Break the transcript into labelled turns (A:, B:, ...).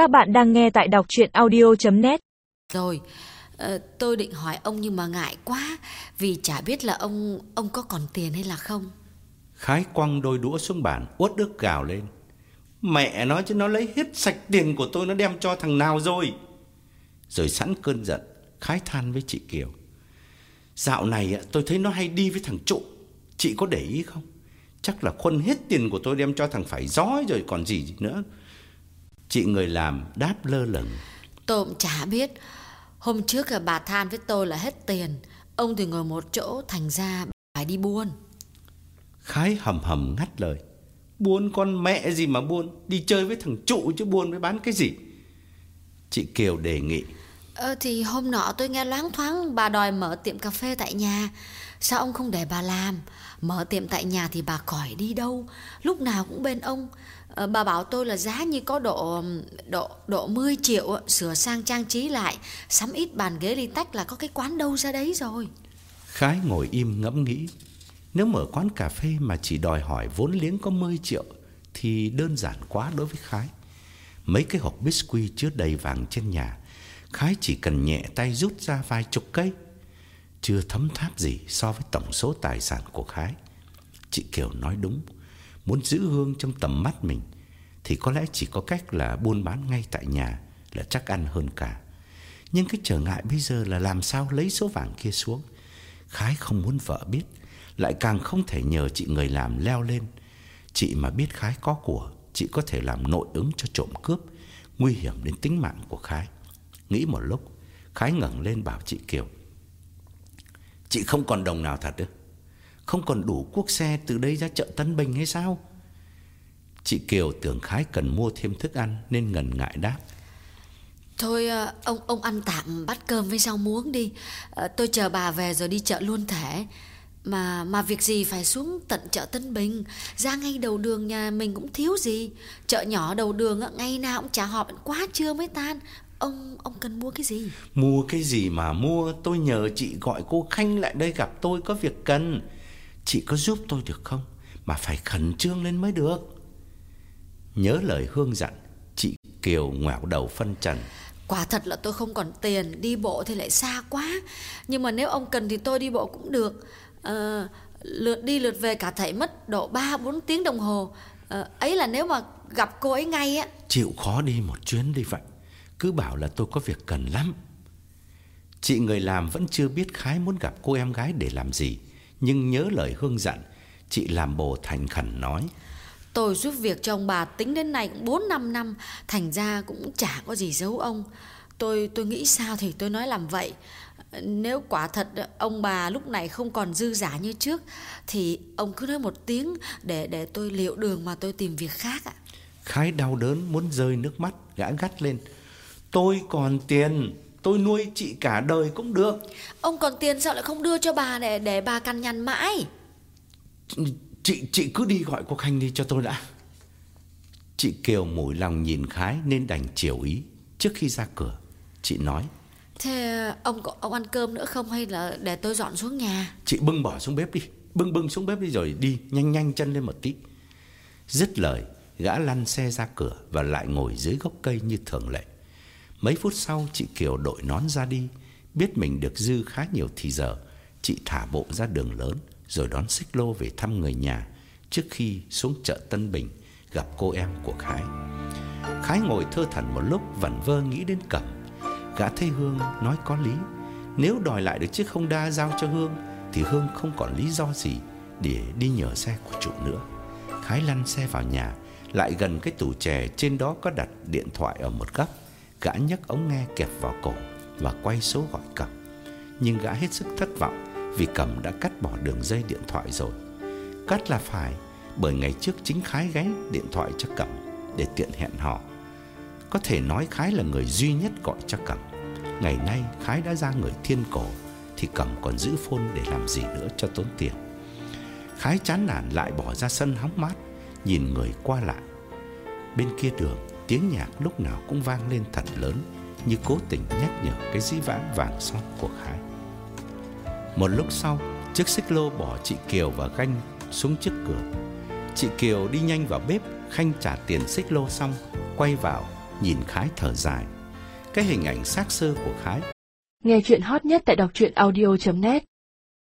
A: Các bạn đang nghe tại đọc chuyện audio.net
B: Rồi, ờ, tôi định hỏi ông nhưng mà ngại quá Vì chả biết là ông ông có còn tiền hay là không
C: Khái quăng đôi đũa xuống bàn, uất ức gào lên. Mẹ nói chứ nó lấy hết sạch tiền của tôi nó đem cho thằng nào rồi. Rồi sẵn cơn giận, Khái than với chị Kiều. Dạo này ạ, tôi thấy nó hay đi với thằng Trụ. Chị có để ý không? Chắc là khuân hết tiền của tôi đem cho thằng phải gió rồi còn gì nữa. Chị người làm đáp lơ lửng.
B: Tôi cũng chả biết Hôm trước bà than với tôi là hết tiền Ông thì ngồi một chỗ thành ra phải đi buôn
C: Khái hầm hầm ngắt lời. Buôn con mẹ gì mà buôn, đi chơi với thằng Trụ chứ buôn với bán cái gì. Chị Kiều đề nghị.
B: Ờ thì hôm nọ tôi nghe loáng thoáng bà đòi mở tiệm cà phê tại nhà. Sao ông không để bà làm? Mở tiệm tại nhà thì bà khỏi đi đâu. Lúc nào cũng bên ông. Ờ, Bà bảo tôi là giá như có độ độ độ 10 triệu Sửa sang trang trí lại. Sắm ít bàn ghế ly tách là có cái quán đâu ra đấy rồi.
C: Khái ngồi im ngẫm nghĩ. Nếu mở quán cà phê mà chỉ đòi hỏi vốn liếng có 10 triệu thì đơn giản quá đối với Khái. Mấy cái hộp biscuit chứa đầy vàng trên nhà, Khái chỉ cần nhẹ tay rút ra vài chục cây. Chưa thấm tháp gì so với tổng số tài sản của Khái. Chị Kiều nói đúng, muốn giữ hương trong tầm mắt mình thì có lẽ chỉ có cách là buôn bán ngay tại nhà là chắc ăn hơn cả. Nhưng cái trở ngại bây giờ là làm sao lấy số vàng kia xuống. Khái không muốn vợ biết, lại càng không thể nhờ chị người làm leo lên. Chị mà biết Khái có của, chị có thể làm nội ứng cho trộm cướp, nguy hiểm đến tính mạng của Khái. Nghĩ một lúc, Khái ngẩng lên bảo chị Kiều. Chị không còn đồng nào thật ư? Không còn đủ cuốc xe từ đây ra chợ Tân Bình hay sao? Chị Kiều tưởng Khái cần mua thêm thức ăn nên ngần ngại đáp.
B: Thôi ờ, ông ông ăn tạm bát cơm với rau muống đi ờ, Tôi chờ bà về rồi đi chợ luôn thể Mà mà việc gì phải xuống tận chợ Tân Bình Ra ngay đầu đường nhà mình cũng thiếu gì Chợ nhỏ đầu đường ngay nào cũng chả họp quá trưa mới tan Ông ông cần mua cái gì?
C: Mua cái gì mà mua? Tôi nhờ chị gọi cô Khanh lại đây gặp tôi có việc cần. Chị có giúp tôi được không? Mà phải khẩn trương lên mới được. Nhớ lời Hương dặn Chị Kiều ngoẹo đầu phân trần.
B: Quả thật là tôi không còn tiền Đi bộ thì lại xa quá. Nhưng mà nếu ông cần thì tôi đi bộ cũng được. Ờ, Lượt đi lượt về cả thảy mất độ 3-4 tiếng đồng hồ. Ờ, Ấy là nếu mà gặp cô ấy ngay á.
C: Chịu khó đi một chuyến đi vậy Cứ bảo là tôi có việc cần lắm. Chị người làm vẫn chưa biết Khái muốn gặp cô em gái để làm gì Nhưng nhớ lời Hương dặn Chị làm bồ thành khẩn nói.
B: Tôi giúp việc cho ông bà tính đến nay cũng 4-5 năm Thành ra cũng chả có gì giấu ông. Tôi tôi nghĩ sao thì tôi nói làm vậy. Nếu quả thật ông bà lúc này không còn dư giả như trước Thì ông cứ nói một tiếng để để tôi liệu đường mà tôi tìm việc khác ạ.
C: Khái đau đớn muốn rơi nước mắt Gã gắt lên Tôi còn tiền Tôi nuôi chị cả đời cũng được.
B: Ông còn tiền sao lại không đưa cho bà để để bà căn nhằn mãi?
C: Chị chị cứ đi gọi cô Khanh đi cho tôi đã. Chị Kiều mủi lòng nhìn Khái Nên đành chiều ý. Trước khi ra cửa Chị nói
B: Thế ông có ông ăn cơm nữa không hay là để tôi dọn xuống nhà?
C: Chị bưng bỏ xuống bếp đi. Bưng bưng xuống bếp đi rồi đi Nhanh nhanh chân lên một tí. Dứt lời Gã lăn xe ra cửa Và lại ngồi dưới gốc cây như thường lệ Mấy phút sau, chị Kiều đội nón ra đi. Biết mình được dư khá nhiều thì giờ, Chị thả bộ ra đường lớn, Rồi đón xích lô về thăm người nhà, Trước khi xuống chợ Tân Bình, Gặp cô em của Khái. Khái ngồi thơ thẩn một lúc, Vẩn vơ nghĩ đến Cẩm. Gã thấy Hương nói có lý, Nếu đòi lại được chiếc không đa giao cho Hương, Thì Hương không còn lý do gì Để đi nhờ xe của chủ nữa. Khái lăn xe vào nhà, Lại gần cái tủ chè Trên đó có đặt điện thoại ở một góc. Gã nhấc ống nghe kẹp vào cổ Và quay số gọi Cẩm Nhưng gã hết sức thất vọng Vì Cẩm đã cắt bỏ đường dây điện thoại rồi. Cắt là phải, Bởi ngày trước chính Khái gáy điện thoại cho Cẩm Để tiện hẹn họ Có thể nói Khái là người duy nhất gọi cho Cẩm Ngày nay, Khái đã ra người thiên cổ, Thì Cẩm còn giữ phone để làm gì nữa cho tốn tiền. Khái chán nản lại bỏ ra sân hóng mát, Nhìn người qua lại. Bên kia đường Tiếng nhạc lúc nào cũng vang lên thật lớn Như cố tình nhắc nhở cái dĩ vãng vàng son của Khái Một lúc sau, Chiếc xích lô bỏ chị Kiều và Khanh xuống trước cửa. Chị Kiều đi nhanh vào bếp, Khanh trả tiền xích lô xong, Quay vào, nhìn Khái thở dài. Cái hình ảnh xác sơ của Khái
D: Nghe chuyện hot nhất tại đọc truyện audio.net